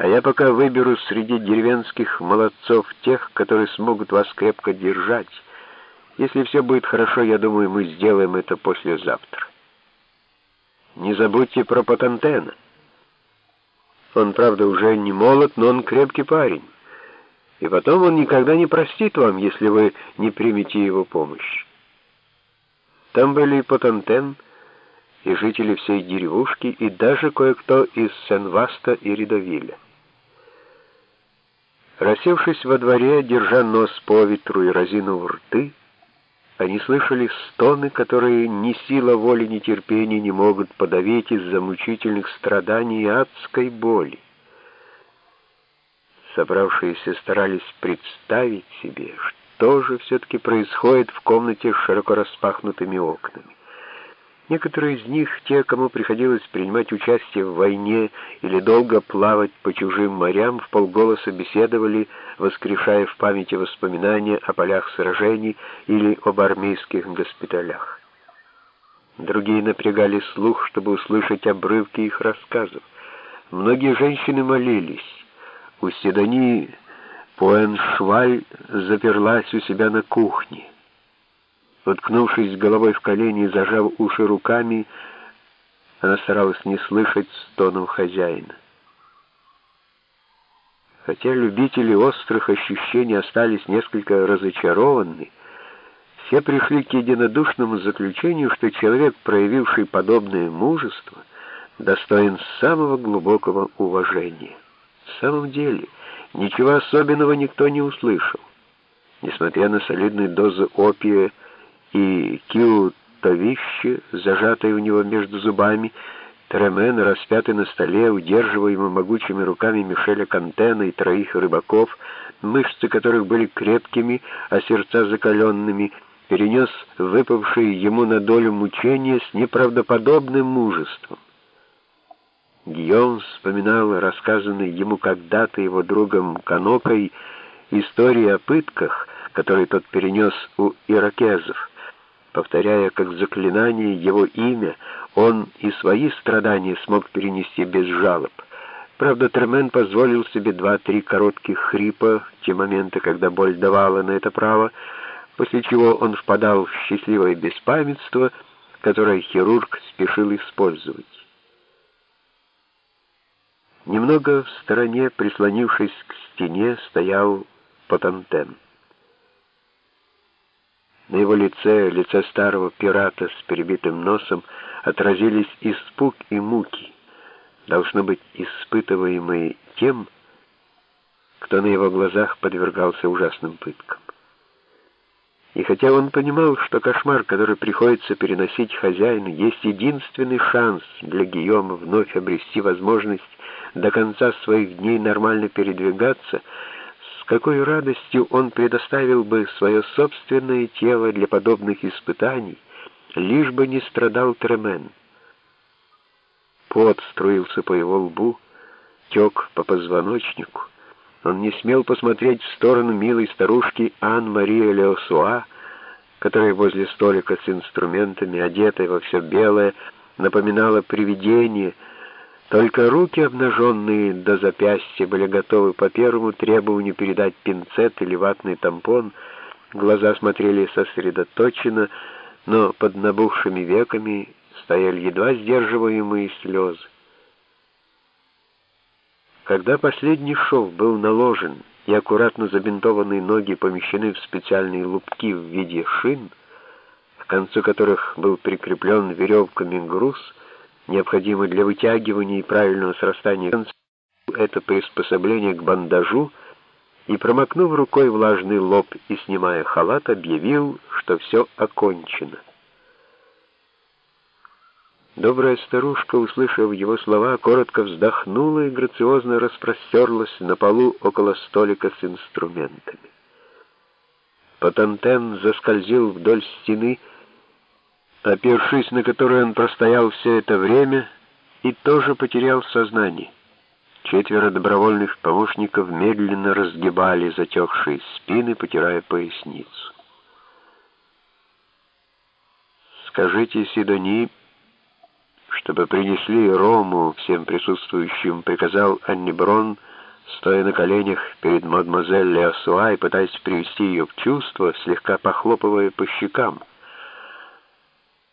А я пока выберу среди деревенских молодцов тех, которые смогут вас крепко держать. Если все будет хорошо, я думаю, мы сделаем это послезавтра. Не забудьте про Патантена. Он, правда, уже не молод, но он крепкий парень. И потом он никогда не простит вам, если вы не примете его помощь. Там были и Патантен, и жители всей деревушки, и даже кое-кто из Сен-Васта и Ридовиля. Рассевшись во дворе, держа нос по ветру и разинув рты, они слышали стоны, которые ни сила воли, ни терпения не могут подавить из-за мучительных страданий и адской боли. Собравшиеся старались представить себе, что же все-таки происходит в комнате с широко распахнутыми окнами. Некоторые из них, те, кому приходилось принимать участие в войне или долго плавать по чужим морям, в полголоса беседовали, воскрешая в памяти воспоминания о полях сражений или об армейских госпиталях. Другие напрягали слух, чтобы услышать обрывки их рассказов. Многие женщины молились. У Седани Пуэншваль заперлась у себя на кухне. Уткнувшись головой в колени и зажав уши руками, она старалась не слышать стонов хозяина. Хотя любители острых ощущений остались несколько разочарованы, все пришли к единодушному заключению, что человек, проявивший подобное мужество, достоин самого глубокого уважения. В самом деле, ничего особенного никто не услышал. Несмотря на солидную дозу опия, и киутовище, зажатое у него между зубами, Тремен, распятый на столе, удерживаемый могучими руками Мишеля Кантена и троих рыбаков, мышцы которых были крепкими, а сердца закаленными, перенес выпавшие ему на долю мучения с неправдоподобным мужеством. Гийом вспоминал рассказанный ему когда-то его другом Канокой истории о пытках, которые тот перенес у иракезов. Повторяя как заклинание его имя, он и свои страдания смог перенести без жалоб. Правда, Тремен позволил себе два-три коротких хрипа, те моменты, когда боль давала на это право, после чего он впадал в счастливое беспамятство, которое хирург спешил использовать. Немного в стороне, прислонившись к стене, стоял Потантен. На его лице, лице старого пирата с перебитым носом, отразились испуг и муки, должно быть испытываемые тем, кто на его глазах подвергался ужасным пыткам. И хотя он понимал, что кошмар, который приходится переносить хозяину, есть единственный шанс для Гийома вновь обрести возможность до конца своих дней нормально передвигаться, какой радостью он предоставил бы свое собственное тело для подобных испытаний, лишь бы не страдал Тремен. Пот струился по его лбу, тек по позвоночнику. Он не смел посмотреть в сторону милой старушки Ан-Мария Леосуа, которая возле столика с инструментами, одетая во все белое, напоминала привидение — только руки, обнаженные до запястья, были готовы по первому требованию передать пинцет или ватный тампон. Глаза смотрели сосредоточенно, но под набухшими веками стояли едва сдерживаемые слезы. Когда последний шов был наложен и аккуратно забинтованные ноги помещены в специальные лупки в виде шин, к концу которых был прикреплен веревками груз, необходимый для вытягивания и правильного срастания это приспособление к бандажу, и, промокнув рукой влажный лоб и снимая халат, объявил, что все окончено. Добрая старушка, услышав его слова, коротко вздохнула и грациозно распростерлась на полу около столика с инструментами. Патантен заскользил вдоль стены, опершись на которой он простоял все это время, и тоже потерял сознание. Четверо добровольных помощников медленно разгибали затекшие спины, потирая поясницу. «Скажите Сидони, чтобы принесли рому всем присутствующим», — приказал Анниброн, — стоя на коленях перед мадемуазель Леосуа и пытаясь привести ее в чувство, слегка похлопывая по щекам.